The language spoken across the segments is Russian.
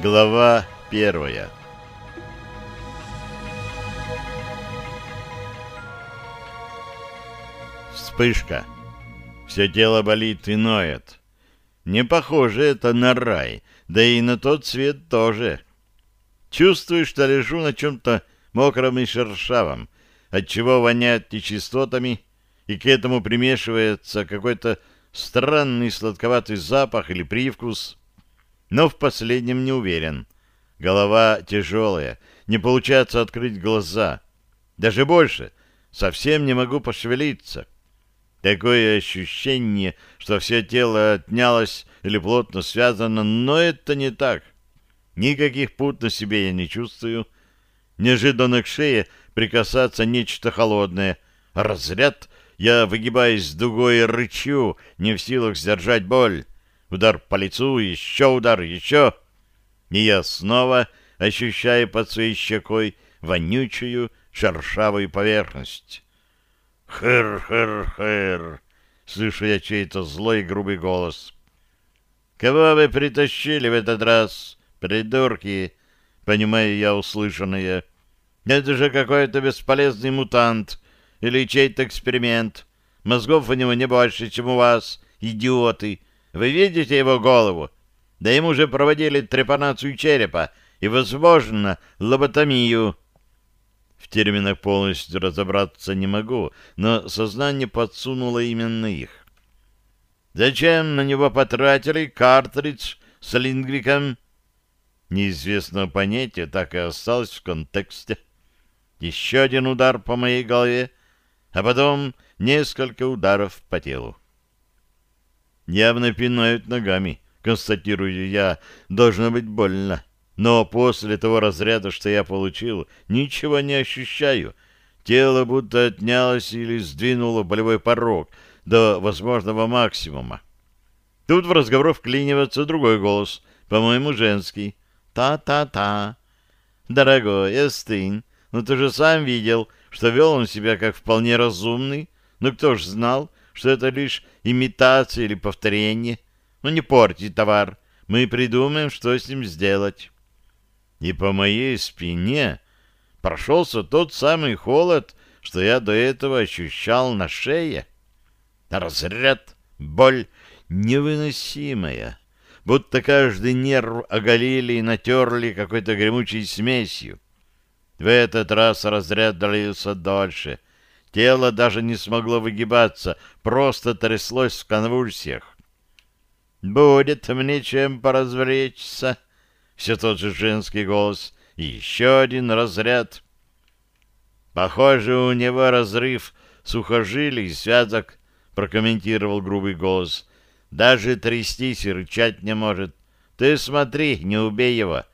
Глава первая Вспышка. Все тело болит и ноет. Не похоже это на рай, да и на тот свет тоже. Чувствую, что лежу на чем-то мокром и шершавом, отчего воняет нечистотами, и к этому примешивается какой-то странный сладковатый запах или привкус. Но в последнем не уверен. Голова тяжелая, не получается открыть глаза. Даже больше, совсем не могу пошевелиться. Такое ощущение, что все тело отнялось или плотно связано, но это не так. Никаких пут на себе я не чувствую. Неожиданно к шее прикасаться нечто холодное. Разряд, я выгибаюсь дугой и рычу, не в силах сдержать боль. Удар по лицу, еще удар, еще. И я снова ощущаю под своей щекой вонючую шершавую поверхность. «Хыр-хыр-хыр!» — слышу я чей-то злой грубый голос. «Кого вы притащили в этот раз, придурки?» — понимаю я услышанное. «Это же какой-то бесполезный мутант или чей-то эксперимент. Мозгов у него не больше, чем у вас, идиоты. Вы видите его голову? Да ему уже проводили трепанацию черепа и, возможно, лоботомию». В терминах полностью разобраться не могу, но сознание подсунуло именно их. Зачем на него потратили картридж с лингвиком? Неизвестное понятие так и осталось в контексте. Еще один удар по моей голове, а потом несколько ударов по телу. Явно пинают ногами, констатирую я, должно быть больно. Но после того разряда, что я получил, ничего не ощущаю. Тело будто отнялось или сдвинуло болевой порог до возможного максимума. Тут в разговор вклинивается другой голос, по-моему, женский. «Та-та-та! Дорогой, остынь, ну ты же сам видел, что вел он себя как вполне разумный. Ну кто ж знал, что это лишь имитация или повторение? Ну не порти товар, мы придумаем, что с ним сделать» и по моей спине прошелся тот самый холод, что я до этого ощущал на шее. Разряд, боль невыносимая, будто каждый нерв оголили и натерли какой-то гремучей смесью. В этот раз разряд длился дольше. Тело даже не смогло выгибаться, просто тряслось в конвульсиях. «Будет мне чем поразвлечься», все тот же женский голос, и еще один разряд. Похоже, у него разрыв сухожилий и связок, прокомментировал грубый голос. Даже трястись и рычать не может. Ты смотри, не убей его.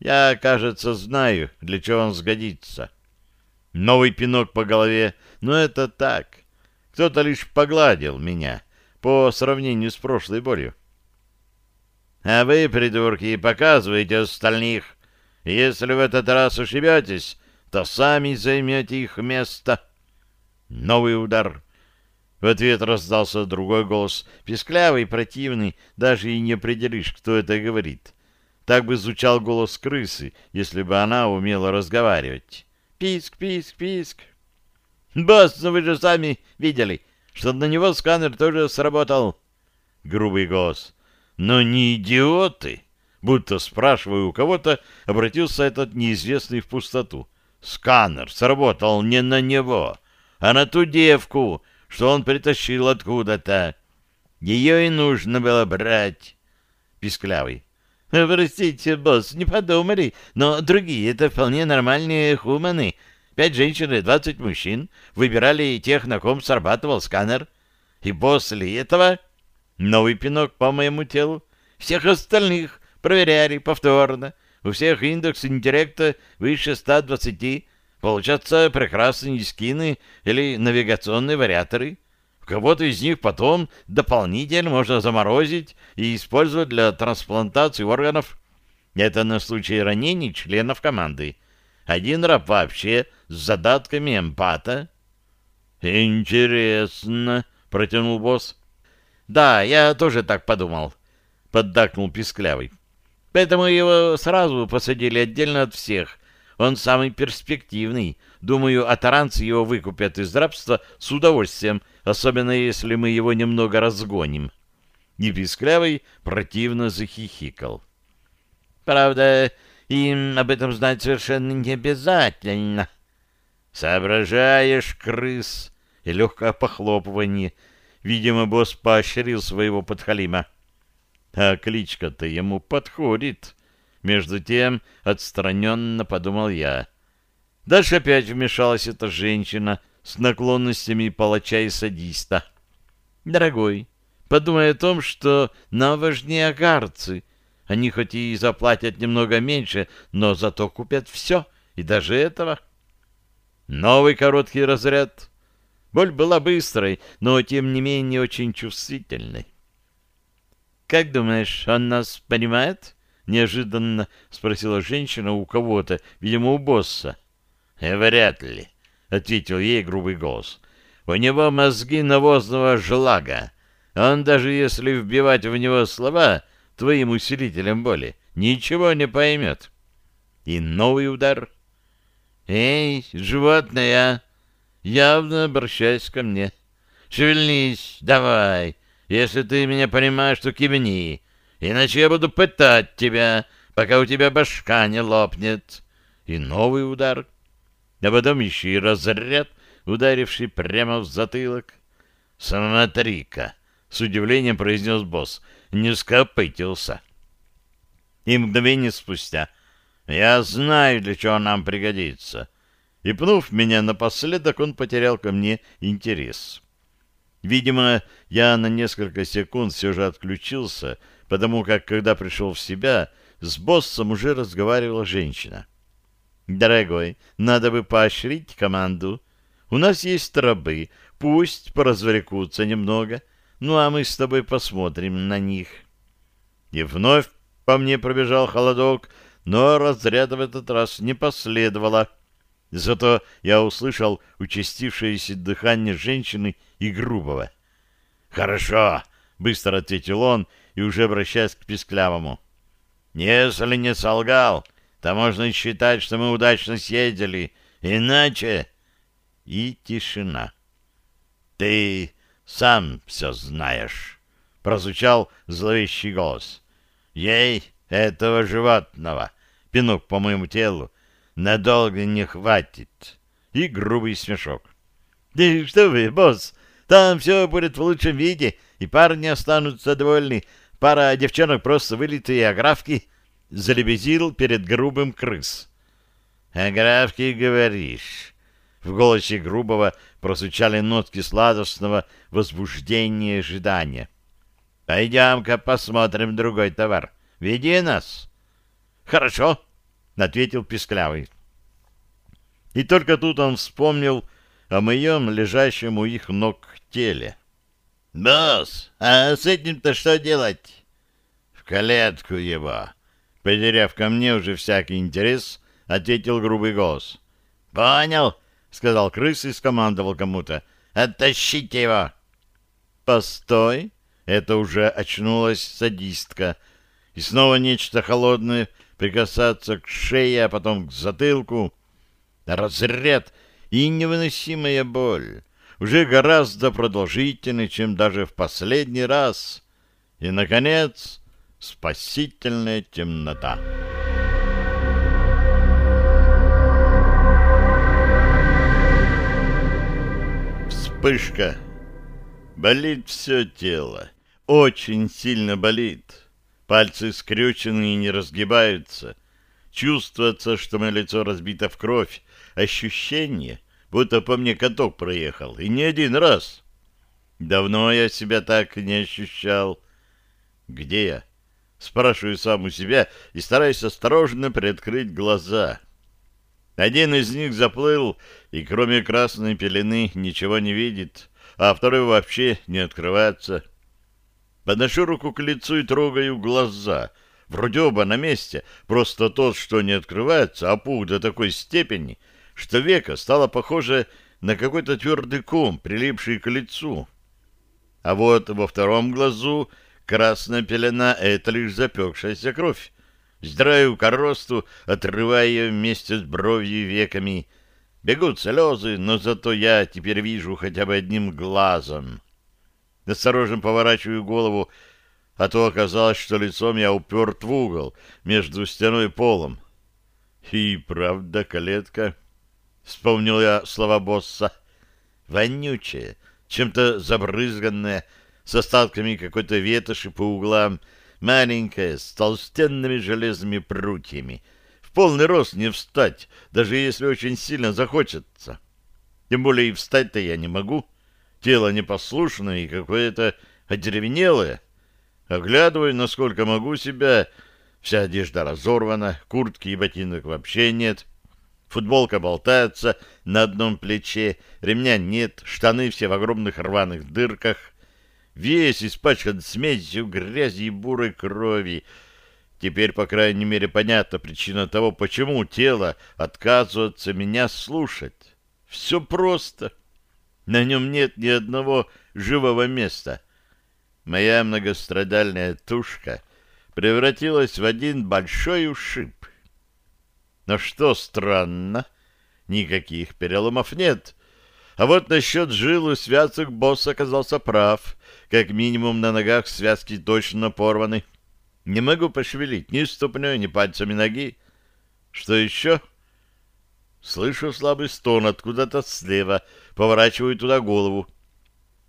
Я, кажется, знаю, для чего он сгодится. Новый пинок по голове, но это так. Кто-то лишь погладил меня по сравнению с прошлой болью. А вы, придурки, показываете остальных. Если в этот раз ошибетесь, то сами займете их место. Новый удар. В ответ раздался другой голос, песклявый, противный, даже и не определишь, кто это говорит. Так бы звучал голос крысы, если бы она умела разговаривать. Писк, писк, писк. Босс, вы же сами видели, что на него сканер тоже сработал. Грубый голос. Но не идиоты, будто спрашивая у кого-то, обратился этот неизвестный в пустоту. Сканер сработал не на него, а на ту девку, что он притащил откуда-то. Ее и нужно было брать. Писклявый. Простите, босс, не подумали, но другие это вполне нормальные хуманы. Пять женщин и двадцать мужчин выбирали тех, на ком срабатывал сканер. И после этого Новый пинок по моему телу. Всех остальных проверяли повторно. У всех индекс интеллекта выше 120. Получатся прекрасные скины или навигационные вариаторы. Кого-то из них потом дополнительно можно заморозить и использовать для трансплантации органов. Это на случай ранений членов команды. Один раб вообще с задатками эмпата. «Интересно», — протянул босс. Да, я тоже так подумал, поддакнул Писклявый. Поэтому его сразу посадили отдельно от всех. Он самый перспективный. Думаю, атаранцы его выкупят из рабства с удовольствием, особенно если мы его немного разгоним. И Писклявый противно захихикал. Правда, им об этом знать совершенно не обязательно. Соображаешь, крыс, и легкое похлопывание. Видимо, босс поощрил своего подхалима. А кличка-то ему подходит. Между тем, отстраненно подумал я. Дальше опять вмешалась эта женщина с наклонностями палача и садиста. «Дорогой, подумай о том, что нам важнее агарцы. Они хоть и заплатят немного меньше, но зато купят все, и даже этого». Новый короткий разряд. Боль была быстрой, но, тем не менее, очень чувствительной. «Как думаешь, он нас понимает?» — неожиданно спросила женщина у кого-то, видимо, у босса. «Вряд ли», — ответил ей грубый голос. «У него мозги навозного желага. Он, даже если вбивать в него слова твоим усилителем боли, ничего не поймет». И новый удар. «Эй, животное!» Явно обращаясь ко мне. «Шевельнись, давай!» Если ты меня понимаешь, то кивни, иначе я буду пытать тебя, пока у тебя башка не лопнет. И новый удар, а потом еще и разряд, ударивший прямо в затылок. «Смотри-ка!» — с удивлением произнес босс. Не скопытился. И мгновение спустя «Я знаю, для чего нам пригодится». И пнув меня напоследок, он потерял ко мне интерес. Видимо, я на несколько секунд все же отключился, потому как, когда пришел в себя, с боссом уже разговаривала женщина. «Дорогой, надо бы поощрить команду. У нас есть рабы, пусть поразвлекутся немного, ну а мы с тобой посмотрим на них». И вновь по мне пробежал холодок, но разряда в этот раз не последовало. Зато я услышал участившееся дыхание женщины и грубого. «Хорошо», — быстро ответил он и уже обращаясь к Писклявому. «Если не солгал, то можно считать, что мы удачно съездили, иначе...» И тишина. «Ты сам все знаешь», — прозвучал зловещий голос. «Ей, этого животного, пинок по моему телу, надолго не хватит». И грубый смешок. «Да что вы, босс, там все будет в лучшем виде, и парни останутся довольны. Пара девчонок просто вылитые аграфки. Залебезил перед грубым крыс. «Аграфки, говоришь?» В голосе грубого прозвучали нотки сладостного возбуждения и ожидания. «Пойдем-ка посмотрим другой товар. Веди нас». «Хорошо», — ответил Писклявый. И только тут он вспомнил о моем лежащем у их ног теле. «Босс, а с этим-то что делать?» «В калетку его!» Потеряв ко мне уже всякий интерес, ответил грубый голос. «Понял!» — сказал крыс и скомандовал кому-то. «Оттащите его!» «Постой!» — это уже очнулась садистка. И снова нечто холодное прикасаться к шее, а потом к затылку. Разряд и невыносимая боль, уже гораздо продолжительнее, чем даже в последний раз. И, наконец, спасительная темнота. Вспышка. Болит все тело. Очень сильно болит. Пальцы скрючены и не разгибаются. Чувствуется, что мое лицо разбито в кровь, ощущение, будто по мне каток проехал, и не один раз. Давно я себя так не ощущал. Где я? Спрашиваю сам у себя и стараюсь осторожно приоткрыть глаза. Один из них заплыл, и кроме красной пелены ничего не видит, а второй вообще не открывается. Подношу руку к лицу и трогаю глаза. Вроде оба на месте, просто тот, что не открывается, опух до такой степени — что века стало похоже на какой-то твердый ком, прилипший к лицу. А вот во втором глазу красная пелена — это лишь запекшаяся кровь. Сдраю коросту, отрывая вместе с бровью и веками. Бегут слезы, но зато я теперь вижу хотя бы одним глазом. Осторожно поворачиваю голову, а то оказалось, что лицом я уперт в угол между стеной и полом. И правда, калетка. Вспомнил я слова босса. Вонючая, чем-то забрызганная, с остатками какой-то ветоши по углам, маленькая, с толстенными железными прутьями. В полный рост не встать, даже если очень сильно захочется. Тем более и встать-то я не могу. Тело непослушное и какое-то одеревенелое. Оглядываю, насколько могу себя. Вся одежда разорвана, куртки и ботинок вообще нет. Футболка болтается на одном плече, ремня нет, штаны все в огромных рваных дырках. Весь испачкан смесью грязи и бурой крови. Теперь, по крайней мере, понятна причина того, почему тело отказывается меня слушать. Все просто. На нем нет ни одного живого места. Моя многострадальная тушка превратилась в один большой ушиб. Но что странно, никаких переломов нет. А вот насчет жил связок босс оказался прав. Как минимум на ногах связки точно порваны. Не могу пошевелить ни ступней, ни пальцами ноги. Что еще? Слышу слабый стон откуда-то слева. Поворачиваю туда голову.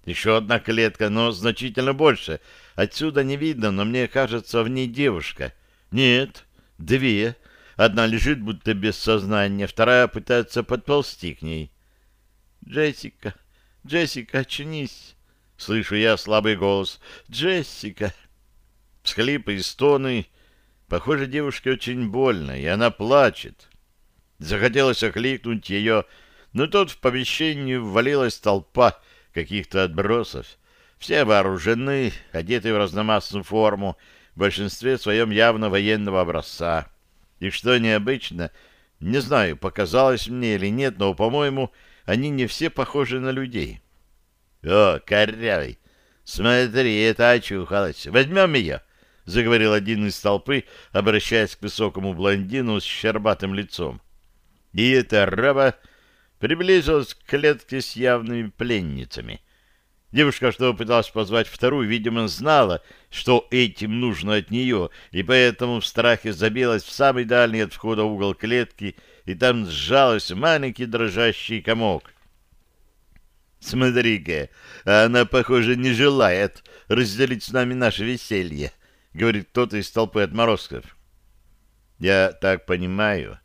Еще одна клетка, но значительно больше. Отсюда не видно, но мне кажется, в ней девушка. Нет, две. Одна лежит, будто без сознания, вторая пытается подползти к ней. «Джессика! Джессика, очнись!» Слышу я слабый голос. «Джессика!» Всхлипы и стоны. Похоже, девушке очень больно, и она плачет. Захотелось окликнуть ее, но тут в помещении ввалилась толпа, каких-то отбросов. Все вооружены, одеты в разномастную форму, в большинстве своем явно военного образца. И что необычно, не знаю, показалось мне или нет, но, по-моему, они не все похожи на людей. — О, корявый! Смотри, это очухалась. Возьмем ее! — заговорил один из толпы, обращаясь к высокому блондину с щербатым лицом. И эта раба приблизилась к клетке с явными пленницами. Девушка, что пыталась позвать вторую, видимо, знала, что этим нужно от нее, и поэтому в страхе забилась в самый дальний от входа угол клетки, и там сжалась маленький дрожащий комок. «Смотри-ка, она, похоже, не желает разделить с нами наше веселье», — говорит кто-то из толпы отморозков. «Я так понимаю,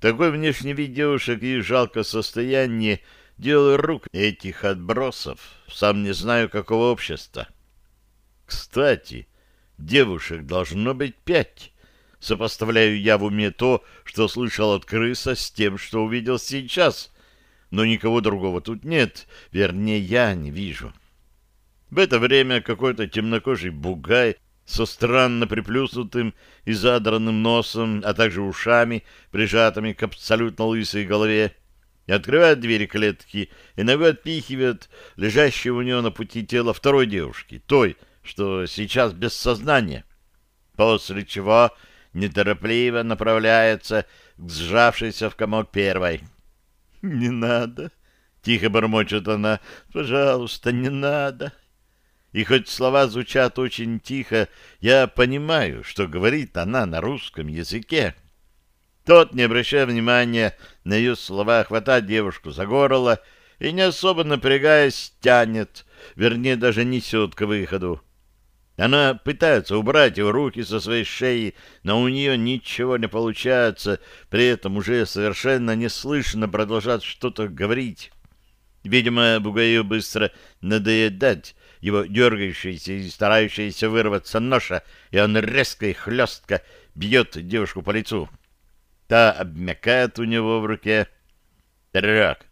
такой внешний вид девушек и жалко состояние дело рук этих отбросов, сам не знаю, какого общества. Кстати, девушек должно быть пять. Сопоставляю я в уме то, что слышал от крыса, с тем, что увидел сейчас. Но никого другого тут нет, вернее, я не вижу. В это время какой-то темнокожий бугай со странно приплюснутым и задранным носом, а также ушами, прижатыми к абсолютно лысой голове, открывает двери клетки и ногой отпихивает лежащее у него на пути тело второй девушки, той, что сейчас без сознания. После чего неторопливо направляется к сжавшейся в комок первой. «Не надо!» — тихо бормочет она. «Пожалуйста, не надо!» И хоть слова звучат очень тихо, я понимаю, что говорит она на русском языке. Тот, не обращая внимания на ее слова, хватает девушку за горло и, не особо напрягаясь, тянет, вернее, даже несет к выходу. Она пытается убрать его руки со своей шеи, но у нее ничего не получается, при этом уже совершенно неслышно продолжать что-то говорить. Видимо, Бугаю быстро надоедать, его дергающаяся и старающаяся вырваться ноша, и он резко и хлестко бьет девушку по лицу. Та обмякает у него в руке. «Трек,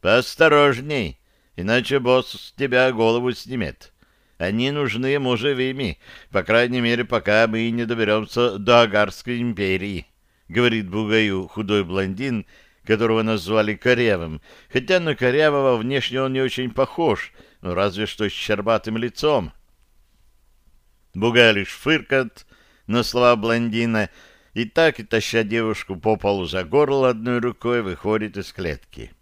поосторожней, иначе босс с тебя голову снимет. Они нужны ему живыми, по крайней мере, пока мы не доберемся до Агарской империи», — говорит Бугаю худой блондин, которого назвали Корявым, хотя на Корявого внешне он не очень похож — разве что с щербатым лицом. Буга лишь фыркает, на слова блондина и так, и таща девушку по полу за горло одной рукой, выходит из клетки.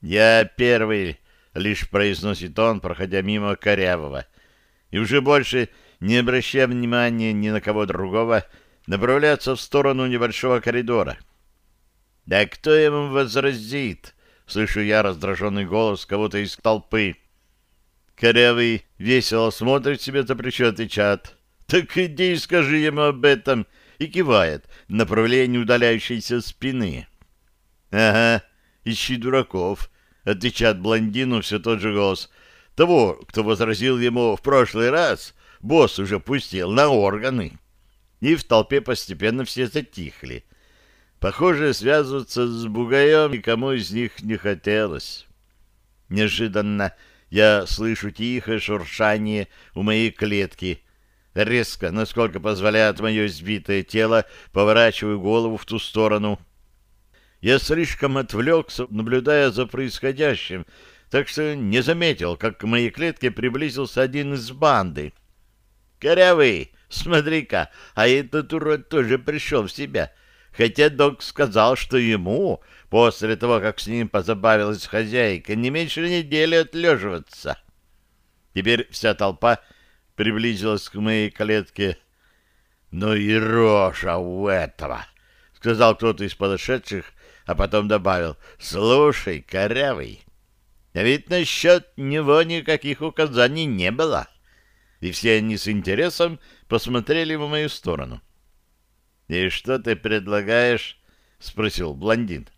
«Я первый», — лишь произносит он, проходя мимо Корявого, и уже больше, не обращая внимания ни на кого другого, направляется в сторону небольшого коридора. «Да кто ему возразит?» — слышу я раздраженный голос кого-то из толпы. Корявый весело смотрит себе за плечо, отвечает. «Так иди и скажи ему об этом!» И кивает в направлении удаляющейся спины. «Ага, ищи дураков», — отвечает блондину все тот же голос. «Того, кто возразил ему в прошлый раз, босс уже пустил на органы». И в толпе постепенно все затихли. Похоже, связываться с бугаем никому из них не хотелось. Неожиданно я слышу тихое шуршание у моей клетки. Резко, насколько позволяет мое сбитое тело, поворачиваю голову в ту сторону. Я слишком отвлекся, наблюдая за происходящим, так что не заметил, как к моей клетке приблизился один из банды. «Корявый, смотри-ка, а этот урод тоже пришел в себя» хотя док сказал, что ему, после того, как с ним позабавилась хозяйка, не меньше недели отлеживаться. Теперь вся толпа приблизилась к моей клетке. «Ну и рожа у этого!» — сказал кто-то из подошедших, а потом добавил. «Слушай, корявый, ведь насчет него никаких указаний не было». И все они с интересом посмотрели в мою сторону. «И что ты предлагаешь?» — спросил блондин.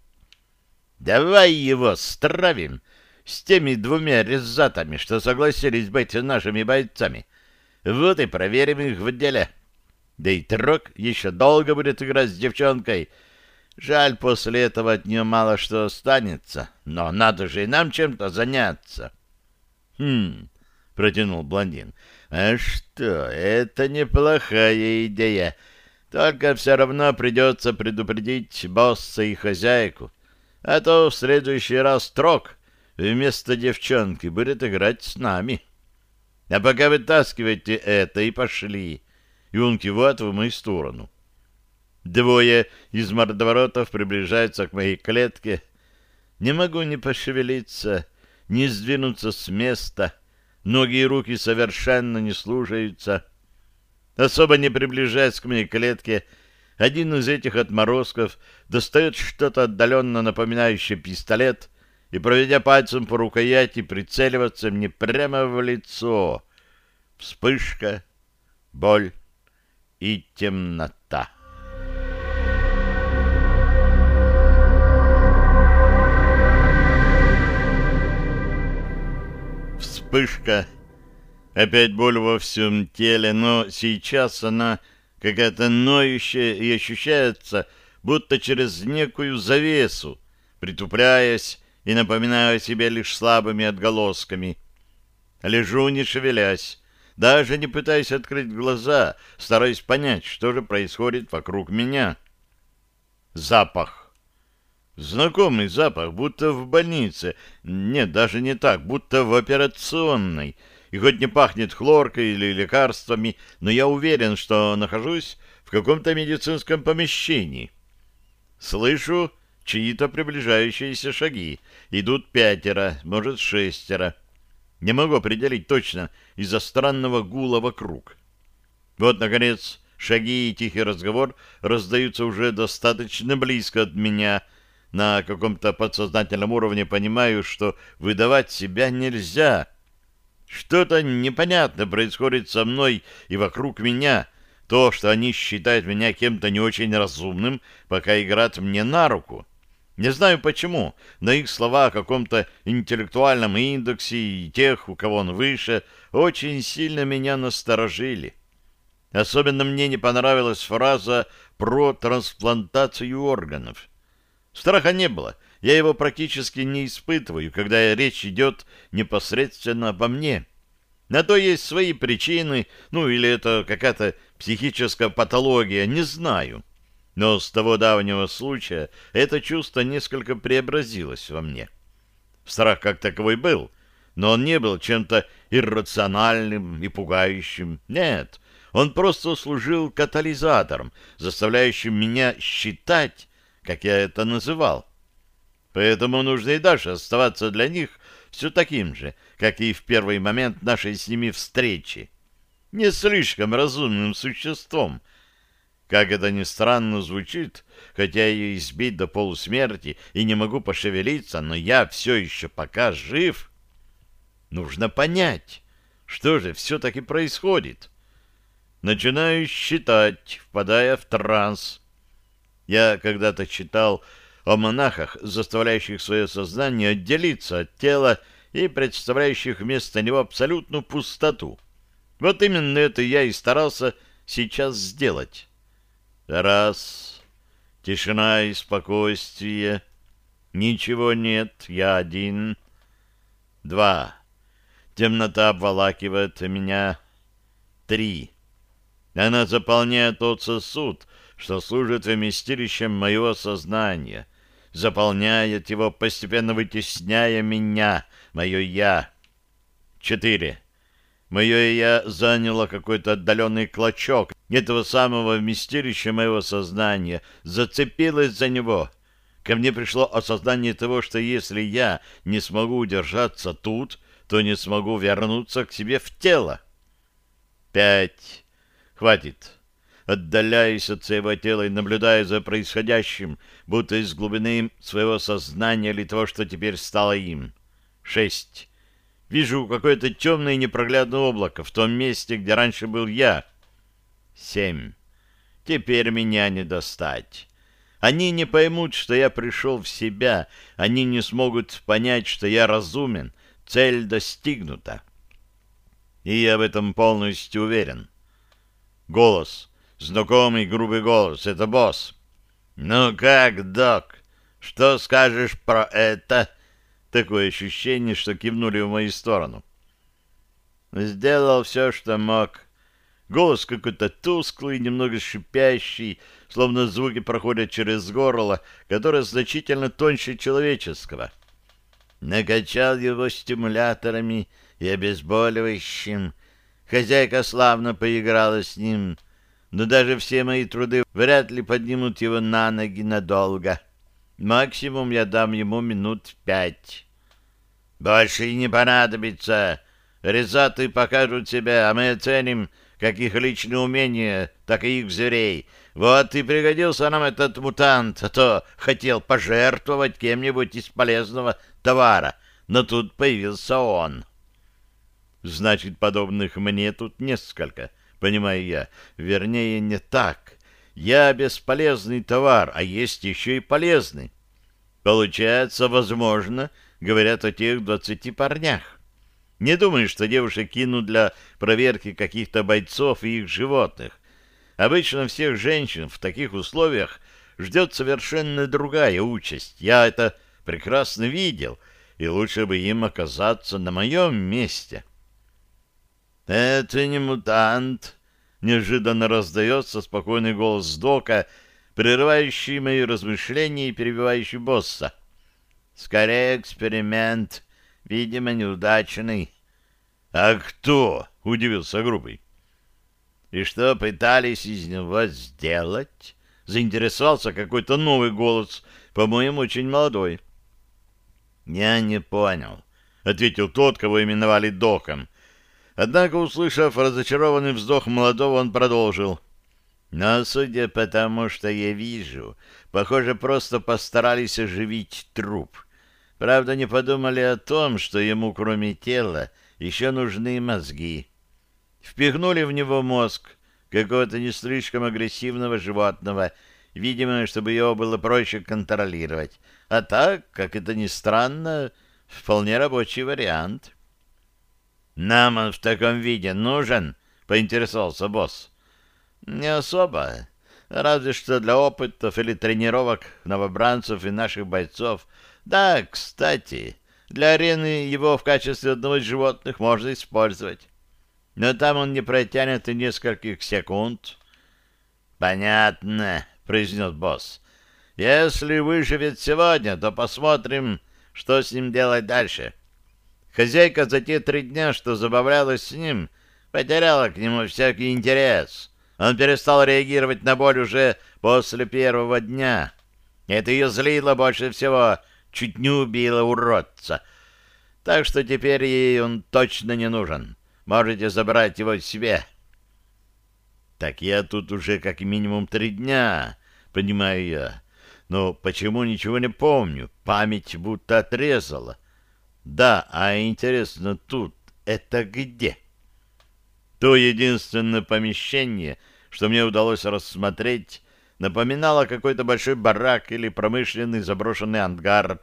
«Давай его стравим с теми двумя резатами, что согласились быть нашими бойцами. Вот и проверим их в деле. Да и Трок еще долго будет играть с девчонкой. Жаль, после этого от нее мало что останется, но надо же и нам чем-то заняться». «Хм...» — протянул блондин. «А что, это неплохая идея» Только все равно придется предупредить босса и хозяйку. А то в следующий раз Трок вместо девчонки будет играть с нами. А пока вытаскивайте это и пошли. И он кивает в мою сторону. Двое из мордоворотов приближаются к моей клетке. Не могу ни пошевелиться, ни сдвинуться с места. Ноги и руки совершенно не слушаются. Особо не приближаясь к моей клетке, один из этих отморозков достает что-то отдаленно напоминающее пистолет и, проведя пальцем по рукояти, прицеливаться мне прямо в лицо. Вспышка, боль и темнота. Вспышка Опять боль во всем теле, но сейчас она какая-то ноющая и ощущается, будто через некую завесу, притупляясь и напоминая о себе лишь слабыми отголосками. Лежу, не шевелясь, даже не пытаясь открыть глаза, стараясь понять, что же происходит вокруг меня. Запах. Знакомый запах, будто в больнице. Нет, даже не так, будто в операционной — и хоть не пахнет хлоркой или лекарствами, но я уверен, что нахожусь в каком-то медицинском помещении. Слышу чьи-то приближающиеся шаги. Идут пятеро, может, шестеро. Не могу определить точно из-за странного гула вокруг. Вот, наконец, шаги и тихий разговор раздаются уже достаточно близко от меня. На каком-то подсознательном уровне понимаю, что выдавать себя нельзя — что-то непонятное происходит со мной и вокруг меня. То, что они считают меня кем-то не очень разумным, пока играют мне на руку. Не знаю почему, но их слова о каком-то интеллектуальном индексе и тех, у кого он выше, очень сильно меня насторожили. Особенно мне не понравилась фраза про трансплантацию органов. Страха не было, я его практически не испытываю, когда речь идет непосредственно обо мне. На то есть свои причины, ну или это какая-то психическая патология, не знаю. Но с того давнего случая это чувство несколько преобразилось во мне. Страх как таковой был, но он не был чем-то иррациональным и пугающим. Нет, Он просто служил катализатором, заставляющим меня считать, как я это называл. Поэтому нужно и дальше оставаться для них все таким же, как и в первый момент нашей с ними встречи. Не слишком разумным существом. Как это ни странно звучит, хотя я избить до полусмерти и не могу пошевелиться, но я все еще пока жив. Нужно понять, что же все-таки происходит. Начинаю считать, впадая в транс. Я когда-то читал о монахах, заставляющих свое сознание отделиться от тела и представляющих вместо него абсолютную пустоту. Вот именно это я и старался сейчас сделать. Раз. Тишина и спокойствие. Ничего нет, я один. Два. Темнота обволакивает меня. Три. Она заполняет тот сосуд, что служит вместилищем моего сознания, заполняет его, постепенно вытесняя меня, мое «я». Четыре. Мое «я» заняло какой-то отдаленный клочок этого самого вместилища моего сознания, зацепилось за него. Ко мне пришло осознание того, что если я не смогу удержаться тут, то не смогу вернуться к себе в тело. Пять. Хватит. Отдаляясь от своего тела и наблюдая за происходящим, будто из глубины своего сознания или того, что теперь стало им. Шесть. Вижу какое-то темное и непроглядное облако в том месте, где раньше был я. Семь. Теперь меня не достать. Они не поймут, что я пришел в себя. Они не смогут понять, что я разумен, Цель достигнута. И я в этом полностью уверен. Голос. Знакомый грубый голос. Это босс. «Ну как, док, что скажешь про это?» Такое ощущение, что кивнули в мою сторону. Сделал все, что мог. Голос какой-то тусклый, немного шипящий, словно звуки проходят через горло, которое значительно тоньше человеческого. — накачал его стимуляторами и обезболивающим. Хозяйка славно поиграла с ним, но даже все мои труды вряд ли поднимут его на ноги надолго. Максимум я дам ему минут пять. Больше и не понадобится. Резаты покажут себя, а мы оценим как их личные умения, так и их зверей. Вот и пригодился нам этот мутант, а то хотел пожертвовать кем-нибудь из полезного товара, но тут появился он. Значит, подобных мне тут несколько, понимаю я. Вернее, не так. Я бесполезный товар, а есть еще и полезный. Получается, возможно, говорят о тех двадцати парнях. Не думаю, что девушек кинут для проверки каких-то бойцов и их животных. Обычно всех женщин в таких условиях ждет совершенно другая участь. Я это прекрасно видел, и лучше бы им оказаться на моем месте. «Это не мутант», — неожиданно раздается спокойный голос Дока, прерывающий мои размышления и перебивающий босса. «Скорее эксперимент, видимо, неудачный». «А кто?» — удивился грубый. «И что пытались из него сделать?» — заинтересовался какой-то новый голос, по-моему, очень молодой. «Я не понял», — ответил тот, кого именовали Доком. Однако, услышав разочарованный вздох молодого, он продолжил. «Но, судя по тому, что я вижу, похоже, просто постарались оживить труп. Правда, не подумали о том, что ему, кроме тела, еще нужны мозги. Впихнули в него мозг какого-то не слишком агрессивного животного, видимо, чтобы его было проще контролировать. А так, как это ни странно, вполне рабочий вариант. «Нам он в таком виде нужен?» — поинтересовался босс. «Не особо. Разве что для опытов или тренировок новобранцев и наших бойцов. Да, кстати, для арены его в качестве одного из животных можно использовать. Но там он не протянет и нескольких секунд. «Понятно», — произнес босс. «Если выживет сегодня, то посмотрим, что с ним делать дальше». Хозяйка за те три дня, что забавлялась с ним, потеряла к нему всякий интерес. Он перестал реагировать на боль уже после первого дня. Это ее злило больше всего, чуть не убило уродца. Так что теперь ей он точно не нужен. Можете забрать его себе. Так я тут уже как минимум три дня, понимаю я. Но почему ничего не помню? Память будто отрезала. Да, а интересно, тут это где? То единственное помещение, что мне удалось рассмотреть, напоминало какой-то большой барак или промышленный заброшенный ангар.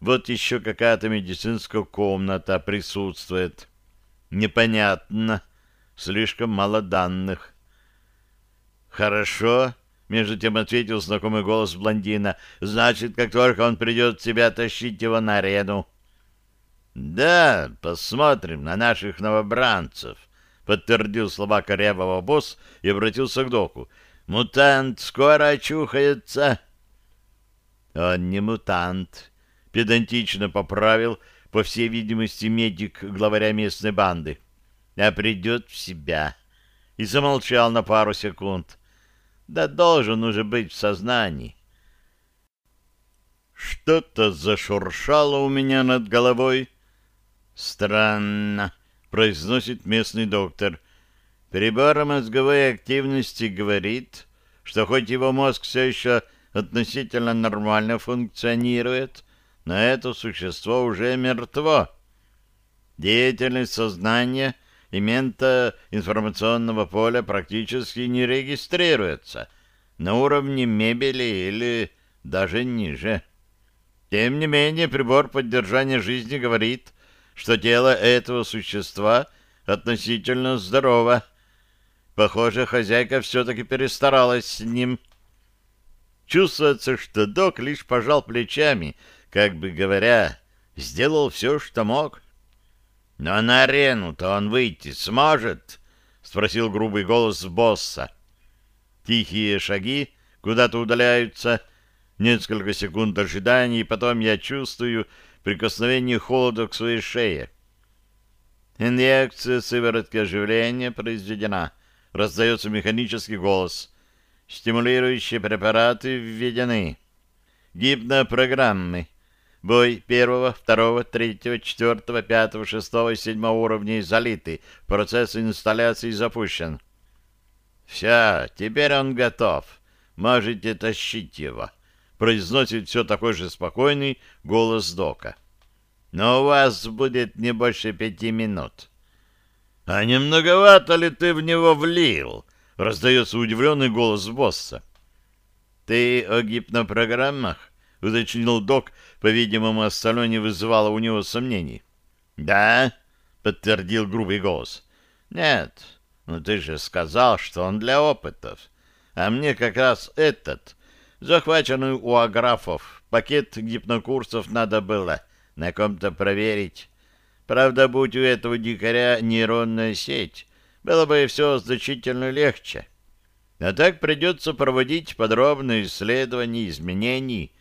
Вот еще какая-то медицинская комната присутствует. Непонятно. Слишком мало данных. Хорошо, между тем ответил знакомый голос блондина. Значит, как только он придет в себя, тащить его на арену. Да, посмотрим на наших новобранцев, подтвердил слова корявого босс и обратился к доку. Мутант скоро очухается. Он не мутант, педантично поправил, по всей видимости, медик главаря местной банды, а придет в себя. И замолчал на пару секунд. Да должен уже быть в сознании. Что-то зашуршало у меня над головой, «Странно», — произносит местный доктор. «Прибор мозговой активности говорит, что хоть его мозг все еще относительно нормально функционирует, но это существо уже мертво. Деятельность сознания и мента информационного поля практически не регистрируется на уровне мебели или даже ниже. Тем не менее, прибор поддержания жизни говорит, что тело этого существа относительно здорово. Похоже, хозяйка все-таки перестаралась с ним. Чувствуется, что док лишь пожал плечами, как бы говоря, сделал все, что мог. — Но на арену-то он выйти сможет? — спросил грубый голос босса. Тихие шаги куда-то удаляются, несколько секунд ожидания, и потом я чувствую, прикосновение холода к своей шее. Инъекция сыворотки оживления произведена. Раздается механический голос. Стимулирующие препараты введены. Гипнопрограммы. Бой первого, второго, третьего, четвертого, пятого, шестого и седьмого уровней залиты. Процесс инсталляции запущен. Все, теперь он готов. Можете тащить его произносит все такой же спокойный голос Дока. «Но у вас будет не больше пяти минут». «А не многовато ли ты в него влил?» — раздается удивленный голос босса. «Ты о гипнопрограммах?» — уточнил док, по-видимому, остальное не вызывало у него сомнений. «Да», — подтвердил грубый голос. «Нет, но ты же сказал, что он для опытов. А мне как раз этот захваченный у аграфов. Пакет гипнокурсов надо было на ком-то проверить. Правда, будь у этого дикаря нейронная сеть, было бы все значительно легче. А так придется проводить подробные исследования изменений,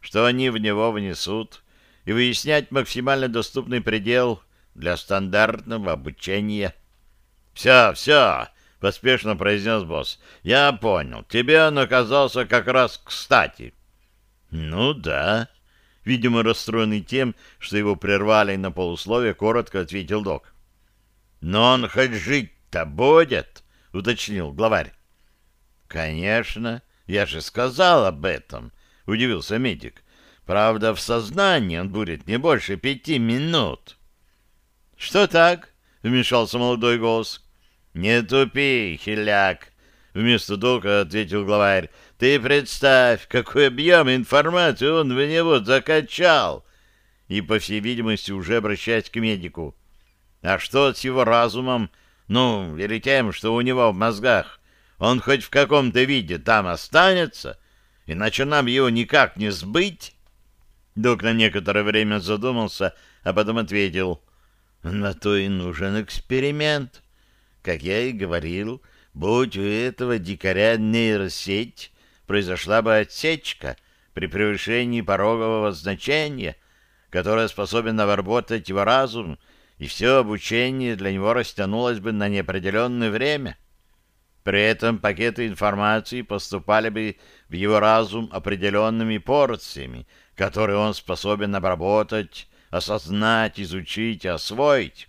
что они в него внесут, и выяснять максимально доступный предел для стандартного обучения. «Все, все!» — поспешно произнес босс. «Я понял. Тебе он оказался как раз кстати». «Ну да». Видимо, расстроенный тем, что его прервали на полусловие, коротко ответил док. «Но он хоть жить-то будет?» — уточнил главарь. «Конечно. Я же сказал об этом», — удивился медик. «Правда, в сознании он будет не больше пяти минут». «Что так?» — вмешался молодой голос. «Не тупи, хиляк!» — вместо дока ответил главарь. «Ты представь, какой объем информации он в него закачал!» И, по всей видимости, уже обращаясь к медику. «А что с его разумом? Ну, или тем, что у него в мозгах? Он хоть в каком-то виде там останется? Иначе нам его никак не сбыть?» Док на некоторое время задумался, а потом ответил. «На то и нужен эксперимент». Как я и говорил, будь у этого дикаря нейросеть, произошла бы отсечка при превышении порогового значения, которая способна обработать его разум и все обучение для него растянулось бы на неопределенное время. При этом пакеты информации поступали бы в его разум определенными порциями, которые он способен обработать, осознать, изучить, освоить.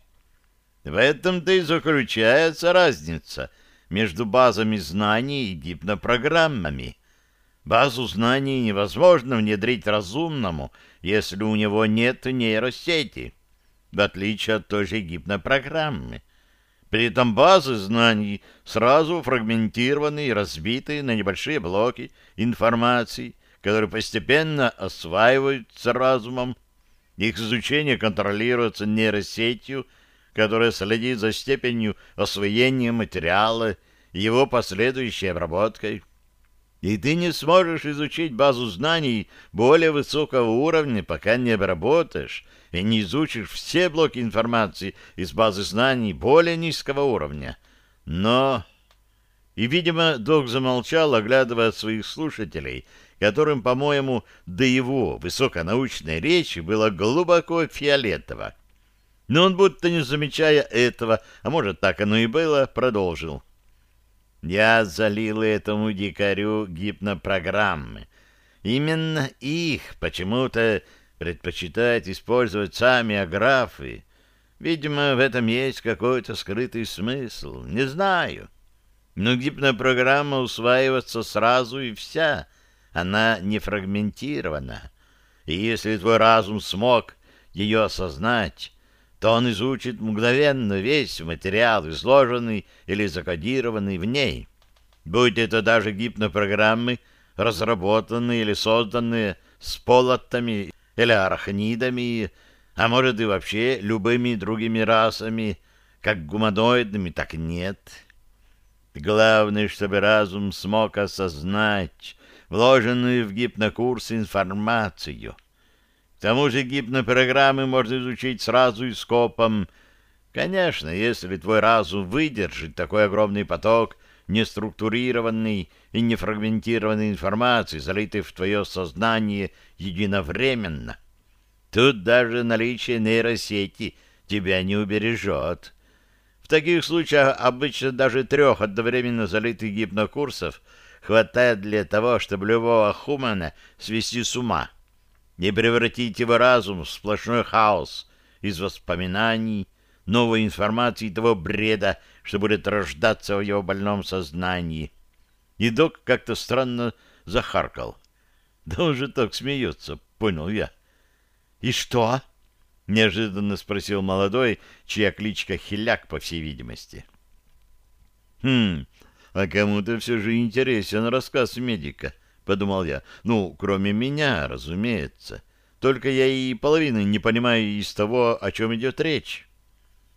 В этом-то и заключается разница между базами знаний и гипнопрограммами. Базу знаний невозможно внедрить разумному, если у него нет нейросети, в отличие от той же гипнопрограммы. При этом базы знаний сразу фрагментированы и разбиты на небольшие блоки информации, которые постепенно осваиваются разумом. Их изучение контролируется нейросетью, которая следит за степенью освоения материала и его последующей обработкой. И ты не сможешь изучить базу знаний более высокого уровня, пока не обработаешь и не изучишь все блоки информации из базы знаний более низкого уровня. Но... И, видимо, док замолчал, оглядывая своих слушателей, которым, по-моему, до его высоконаучной речи было глубоко фиолетово. Но он, будто не замечая этого, а может, так оно и было, продолжил. Я залил этому дикарю гипнопрограммы. Именно их почему-то предпочитают использовать сами аграфы. Видимо, в этом есть какой-то скрытый смысл. Не знаю. Но гипнопрограмма усваивается сразу и вся. Она не фрагментирована. И если твой разум смог ее осознать, то он изучит мгновенно весь материал, изложенный или закодированный в ней. Будь это даже гипнопрограммы, разработанные или созданные с полотами или арахнидами, а может и вообще любыми другими расами, как гуманоидными, так нет. Главное, чтобы разум смог осознать вложенную в гипнокурс информацию — к тому же гипнопрограммы можно изучить сразу и скопом. Конечно, если твой разум выдержит такой огромный поток неструктурированной и нефрагментированной информации, залитой в твое сознание единовременно. Тут даже наличие нейросети тебя не убережет. В таких случаях обычно даже трех одновременно залитых гипнокурсов хватает для того, чтобы любого хумана свести с ума не превратить его разум в сплошной хаос из воспоминаний, новой информации и того бреда, что будет рождаться в его больном сознании. И док как-то странно захаркал. Да он же так смеется, понял я. — И что? — неожиданно спросил молодой, чья кличка Хиляк, по всей видимости. — Хм, а кому-то все же интересен рассказ медика, — подумал я. Ну, кроме меня, разумеется. Только я и половины не понимаю из того, о чем идет речь.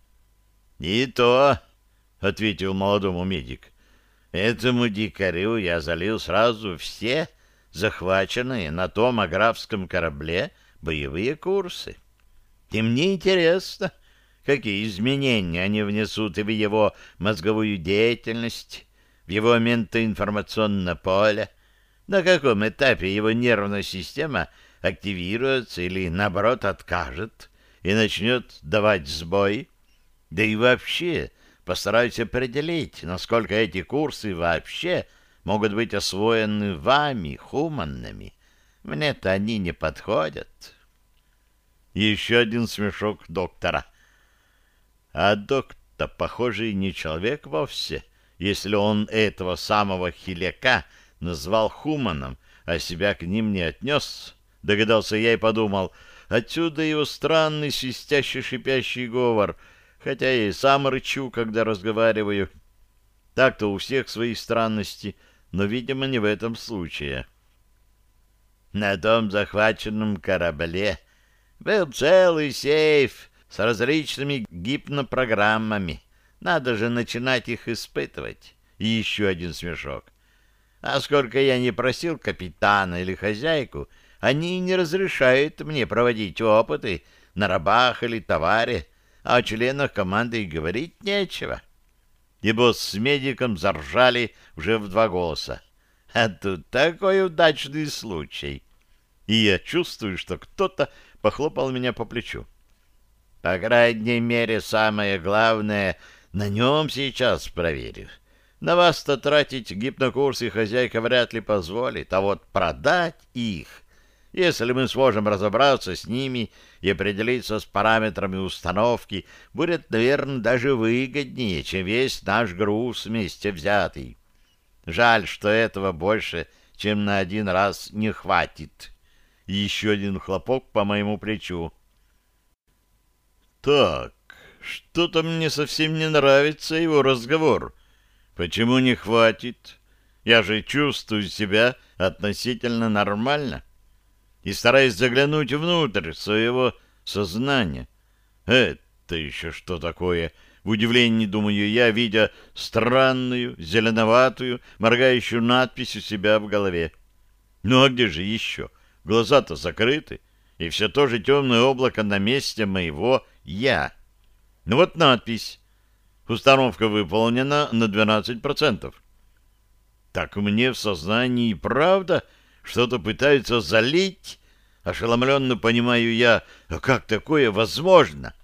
— И то, — ответил молодому медик, — этому дикарю я залил сразу все захваченные на том аграфском корабле боевые курсы. И мне интересно, какие изменения они внесут и в его мозговую деятельность, в его ментоинформационное поле, на каком этапе его нервная система активируется или, наоборот, откажет и начнет давать сбой. Да и вообще постараюсь определить, насколько эти курсы вообще могут быть освоены вами, хуманными. Мне-то они не подходят. Еще один смешок доктора. А доктор, похоже, не человек вовсе, если он этого самого хиляка назвал Хуманом, а себя к ним не отнес, догадался я и подумал, отсюда его странный свистящий-шипящий говор, хотя я и сам рычу, когда разговариваю. Так-то у всех свои странности, но, видимо, не в этом случае. На том захваченном корабле был целый сейф с различными гипнопрограммами. Надо же начинать их испытывать. И еще один смешок. А сколько я не просил капитана или хозяйку, они не разрешают мне проводить опыты на рабах или товаре, а о членах команды и говорить нечего. И босс с медиком заржали уже в два голоса. А тут такой удачный случай. И я чувствую, что кто-то похлопал меня по плечу. По крайней мере, самое главное, на нем сейчас проверю. На вас-то тратить гипнокурсы хозяйка вряд ли позволит, а вот продать их, если мы сможем разобраться с ними и определиться с параметрами установки, будет, наверное, даже выгоднее, чем весь наш груз вместе взятый. Жаль, что этого больше, чем на один раз не хватит. Еще один хлопок по моему плечу. Так, что-то мне совсем не нравится его разговор. Почему не хватит? Я же чувствую себя относительно нормально. И стараюсь заглянуть внутрь своего сознания. Это еще что такое? В удивлении думаю я, видя странную, зеленоватую, моргающую надпись у себя в голове. Ну а где же еще? Глаза-то закрыты, и все то же темное облако на месте моего «я». Ну вот надпись. Установка выполнена на 12%. Так мне в сознании правда что-то пытаются залить? Ошеломленно понимаю я, а как такое возможно?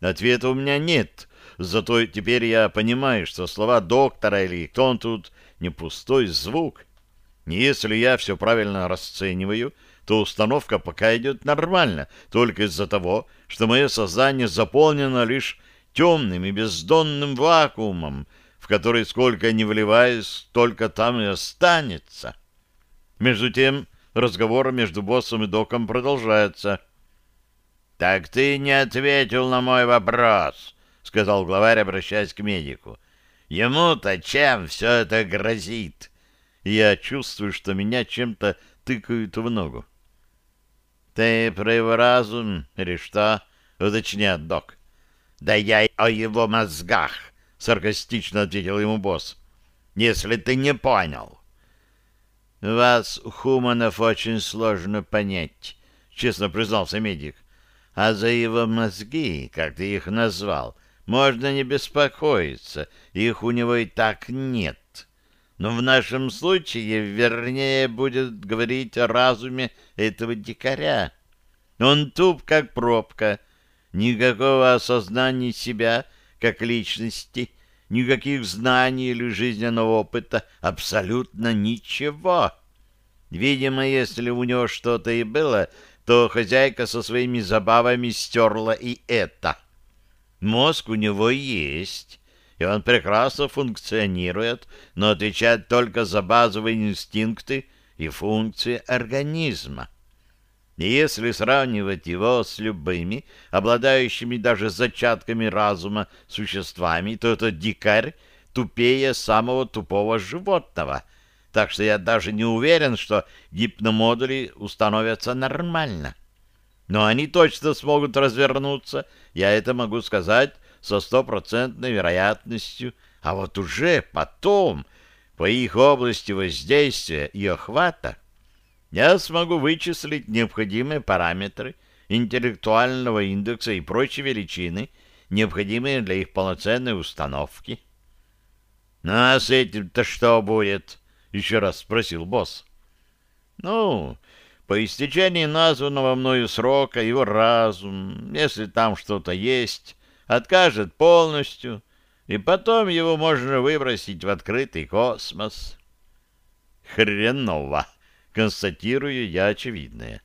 Ответа у меня нет, зато теперь я понимаю, что слова доктора или кто он тут не пустой звук. Если я все правильно расцениваю, то установка пока идет нормально, только из-за того, что мое сознание заполнено лишь темным и бездонным вакуумом, в который сколько ни вливаясь, столько там и останется. Между тем разговор между боссом и доком продолжается. «Так ты не ответил на мой вопрос», — сказал главарь, обращаясь к медику. «Ему-то чем все это грозит?» И я чувствую, что меня чем-то тыкают в ногу. «Ты про его разум или что?» — уточняет док. «Да я о его мозгах», — саркастично ответил ему босс. «Если ты не понял». «Вас, хуманов, очень сложно понять», — честно признался медик. «А за его мозги, как ты их назвал, можно не беспокоиться, их у него и так нет. Но в нашем случае вернее будет говорить о разуме этого дикаря. Он туп, как пробка, никакого осознания себя как личности, никаких знаний или жизненного опыта, абсолютно ничего. Видимо, если у него что-то и было, то хозяйка со своими забавами стерла и это. Мозг у него есть, и он прекрасно функционирует, но отвечает только за базовые инстинкты и функции организма. И если сравнивать его с любыми, обладающими даже зачатками разума существами, то это дикарь тупее самого тупого животного. Так что я даже не уверен, что гипномодули установятся нормально. Но они точно смогут развернуться, я это могу сказать со стопроцентной вероятностью, а вот уже потом, по их области воздействия и охвата, я смогу вычислить необходимые параметры интеллектуального индекса и прочие величины, необходимые для их полноценной установки. «Ну, а с этим-то что будет?» — еще раз спросил босс. «Ну, по истечении названного мною срока его разум, если там что-то есть, откажет полностью, и потом его можно выбросить в открытый космос. Хреново, констатирую я очевидное.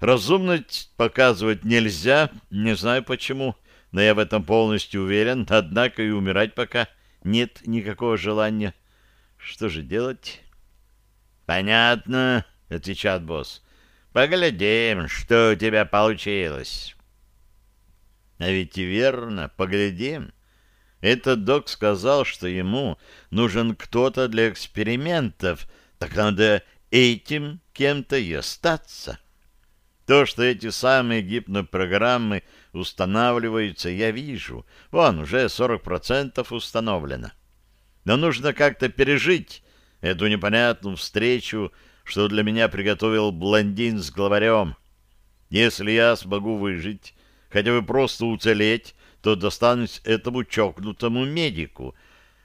Разумность показывать нельзя, не знаю почему, но я в этом полностью уверен, однако и умирать пока нет никакого желания. Что же делать? Понятно, отвечает босс. Поглядим, что у тебя получилось. А ведь верно, поглядим. Этот док сказал, что ему нужен кто-то для экспериментов, так надо этим кем-то и остаться. То, что эти самые гипнопрограммы устанавливаются, я вижу. Вон, уже 40% установлено. Но нужно как-то пережить эту непонятную встречу, что для меня приготовил блондин с главарем. Если я смогу выжить, хотя бы просто уцелеть, то достанусь этому чокнутому медику.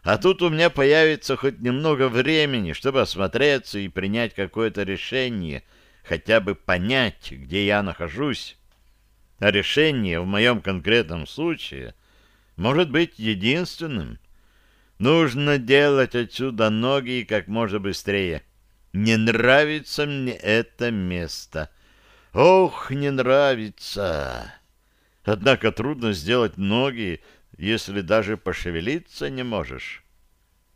А тут у меня появится хоть немного времени, чтобы осмотреться и принять какое-то решение, хотя бы понять, где я нахожусь. а решение в моем конкретном случае может быть единственным. Нужно делать отсюда ноги как можно быстрее. Не нравится мне это место. Ох, не нравится. Однако трудно сделать ноги, если даже пошевелиться не можешь.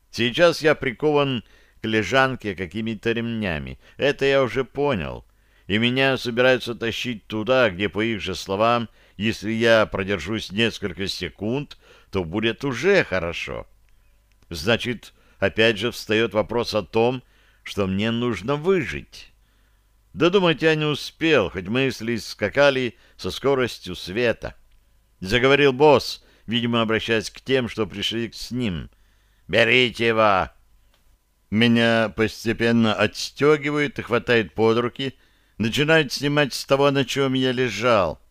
Сейчас я прикован к лежанке какими-то ремнями. Это я уже понял. И меня собираются тащить туда, где, по их же словам, если я продержусь несколько секунд, то будет уже хорошо. Значит, опять же встает вопрос о том, что мне нужно выжить. Додумать я не успел, хоть мысли скакали со скоростью света. Заговорил босс, видимо, обращаясь к тем, что пришли с ним. «Берите его!» Меня постепенно отстегивают и хватают под руки, начинают снимать с того, на чем я лежал.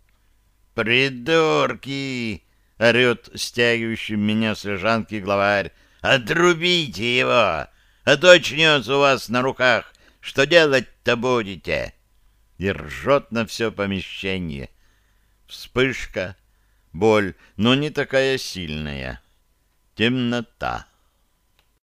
«Придурки!» — орет стягивающий меня с лежанки главарь. «Отрубите его, а то очнется у вас на руках. Что делать-то будете?» И ржет на все помещение. Вспышка, боль, но не такая сильная. Темнота.